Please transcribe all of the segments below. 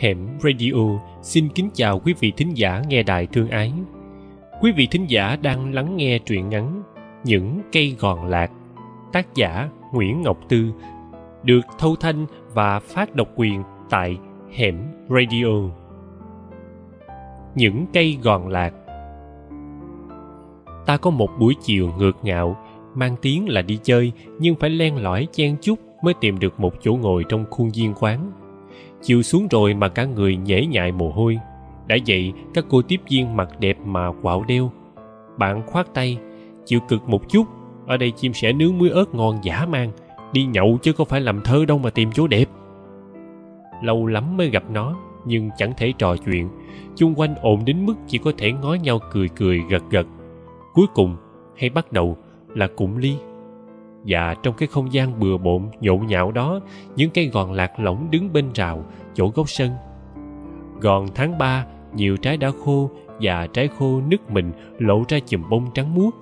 Hẻm Radio xin kính chào quý vị thính giả nghe đài thương ái. Quý vị thính giả đang lắng nghe truyện ngắn Những cây gòn lạc, tác giả Nguyễn Ngọc Tư, được thâu thanh và phát độc quyền tại Hẻm Radio. Những cây gòn lạc Ta có một buổi chiều ngược ngạo, mang tiếng là đi chơi nhưng phải len lỏi chen chút mới tìm được một chỗ ngồi trong khuôn viên quán chiều xuống rồi mà cả người nhễ nhại mồ hôi. Đã vậy, các cô tiếp viên mặc đẹp mà quạo đeo. Bạn khoát tay, chịu cực một chút. Ở đây chim sẻ nướng muối ớt ngon dã man. Đi nhậu chứ có phải làm thơ đâu mà tìm chỗ đẹp. Lâu lắm mới gặp nó, nhưng chẳng thể trò chuyện. Chung quanh ồn đến mức chỉ có thể ngó nhau cười cười gật gật. Cuối cùng, hay bắt đầu là cụm ly và trong cái không gian bừa bộn, nhộn nhạo đó, những cây gòn lạc lỏng đứng bên rào, chỗ gốc sân. Gòn tháng ba, nhiều trái đã khô và trái khô nứt mình, lộ ra chùm bông trắng muốt.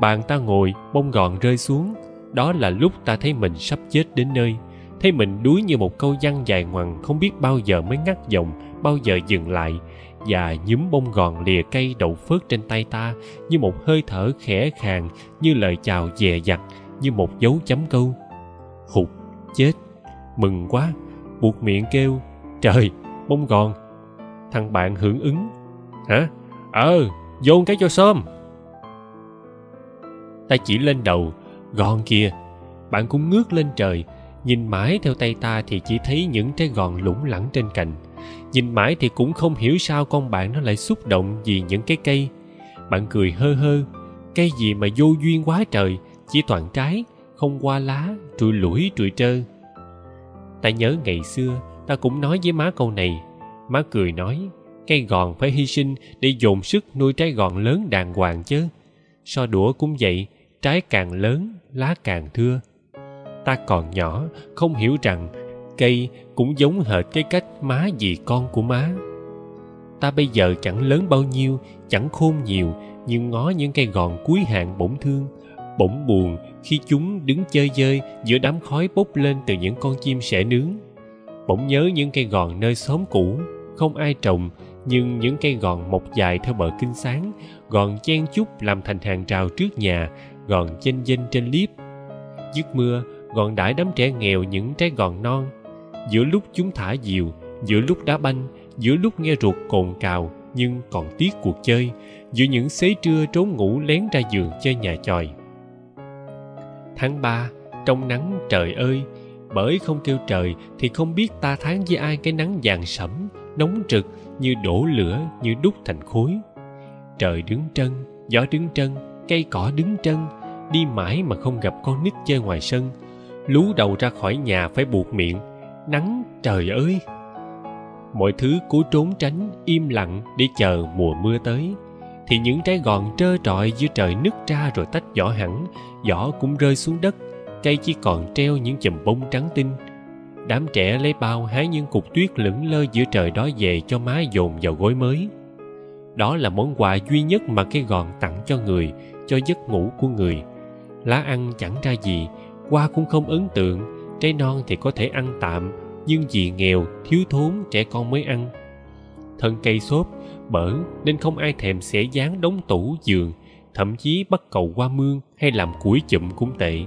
Bàn ta ngồi, bông gòn rơi xuống. Đó là lúc ta thấy mình sắp chết đến nơi. Thấy mình đuối như một câu văn dài ngoằng không biết bao giờ mới ngắt dòng bao giờ dừng lại và nhúm bông gòn lìa cây đậu phớt trên tay ta như một hơi thở khẽ khàng, như lời chào dè dặt, như một dấu chấm câu. Hụt, chết, mừng quá, buộc miệng kêu, trời, bông gòn. Thằng bạn hưởng ứng, hả? Ờ dồn cái cho xôm ta chỉ lên đầu, gòn kìa bạn cũng ngước lên trời, nhìn mãi theo tay ta thì chỉ thấy những trái gòn lủng lẳng trên cành nhìn mãi thì cũng không hiểu sao con bạn nó lại xúc động vì những cái cây. Bạn cười hơ hơ, cây gì mà vô duyên quá trời, chỉ toàn trái, không qua lá, trụi lủi, trụi trơ. Ta nhớ ngày xưa, ta cũng nói với má câu này. Má cười nói, cây gòn phải hy sinh để dồn sức nuôi trái gòn lớn đàng hoàng chứ. So đũa cũng vậy, trái càng lớn, lá càng thưa. Ta còn nhỏ, không hiểu rằng cây cũng giống hệt cái cách má dì con của má. Ta bây giờ chẳng lớn bao nhiêu, chẳng khôn nhiều, nhưng ngó những cây gòn cuối hạn bỗng thương, bỗng buồn khi chúng đứng chơi dơi giữa đám khói bốc lên từ những con chim sẻ nướng. Bỗng nhớ những cây gòn nơi xóm cũ, không ai trồng, nhưng những cây gòn mọc dài theo bờ kinh sáng, gòn chen chúc làm thành hàng rào trước nhà, gòn chênh vênh trên liếp. Dứt mưa gòn đãi đám trẻ nghèo những trái gòn non giữa lúc chúng thả diều, giữa lúc đá banh, giữa lúc nghe ruột cồn cào nhưng còn tiếc cuộc chơi, giữa những xế trưa trốn ngủ lén ra giường chơi nhà chòi. tháng ba, trong nắng trời ơi, bởi không kêu trời thì không biết ta tháng với ai cái nắng vàng sẫm, nóng rực như đổ lửa, như đúc thành khối trời đứng trân, gió đứng trân, cây cỏ đứng trân, đi mãi mà không gặp con nít chơi ngoài sân lú đầu ra khỏi nhà phải buộc miệng nắng, trời ơi. Mọi thứ cố trốn tránh, im lặng để chờ mùa mưa tới. Thì những trái gòn trơ trọi giữa trời nứt ra rồi tách vỏ hẳn, vỏ cũng rơi xuống đất. Cây chỉ còn treo những chùm bông trắng tinh. Đám trẻ lấy bao hái những cục tuyết lững lơ giữa trời đó về cho má dồn vào gối mới. Đó là món quà duy nhất mà cây gòn tặng cho người, cho giấc ngủ của người. Lá ăn chẳng ra gì, qua cũng không ấn tượng trái non thì có thể ăn tạm, nhưng vì nghèo, thiếu thốn, trẻ con mới ăn. Thân cây xốp, bở, nên không ai thèm xẻ dán đóng tủ, giường, thậm chí bắt cầu qua mương hay làm củi chụm cũng tệ.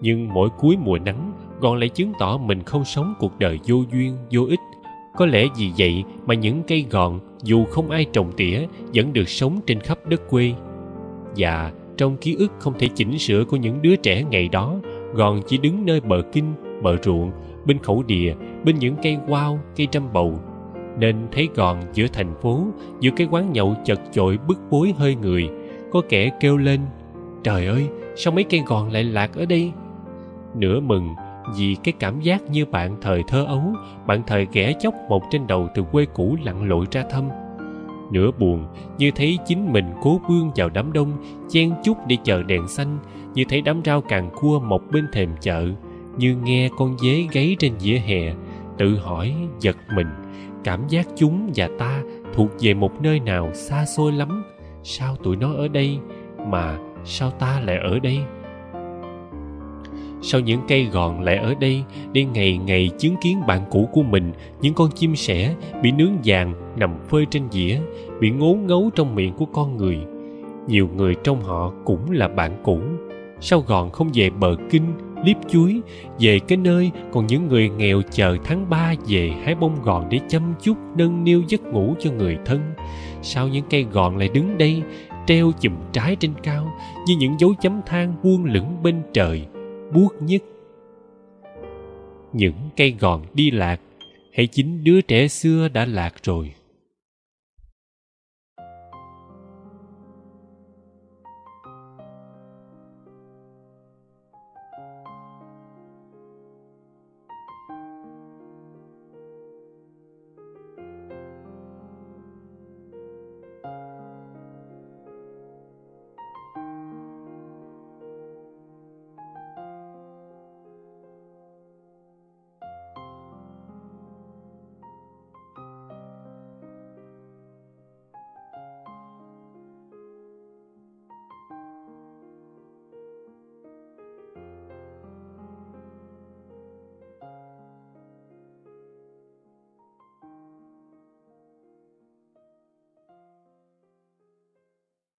Nhưng mỗi cuối mùa nắng gòn lại chứng tỏ mình không sống cuộc đời vô duyên, vô ích. Có lẽ vì vậy mà những cây gòn, dù không ai trồng tỉa, vẫn được sống trên khắp đất quê. Và trong ký ức không thể chỉnh sửa của những đứa trẻ ngày đó gòn chỉ đứng nơi bờ kinh, bờ ruộng, bên khẩu đìa bên những cây quao, cây trăm bầu. Nên thấy gòn giữa thành phố, giữa cái quán nhậu chật chội bức bối hơi người. Có kẻ kêu lên, trời ơi, sao mấy cây gòn lại lạc ở đây? Nửa mừng vì cái cảm giác như bạn thời thơ ấu, bạn thời ghẻ chóc một trên đầu từ quê cũ lặn lội ra thăm nửa buồn, như thấy chính mình cố bươn vào đám đông, chen chúc để chờ đèn xanh, như thấy đám rau càng cua mọc bên thềm chợ, như nghe con dế gáy trên vỉa hè, tự hỏi giật mình, cảm giác chúng và ta thuộc về một nơi nào xa xôi lắm, sao tụi nó ở đây mà sao ta lại ở đây? Sau những cây gòn lại ở đây để ngày ngày chứng kiến bạn cũ của mình, những con chim sẻ bị nướng vàng nằm phơi trên dĩa, bị ngố ngấu trong miệng của con người. Nhiều người trong họ cũng là bạn cũ. Sao gòn không về bờ kinh, liếp chuối, về cái nơi còn những người nghèo chờ tháng ba về hái bông gòn để chăm chút, nâng niu giấc ngủ cho người thân. Sao những cây gòn lại đứng đây, treo chùm trái trên cao như những dấu chấm than buông lửng bên trời buốt nhất. Những cây gòn đi lạc hãy chính đứa trẻ xưa đã lạc rồi.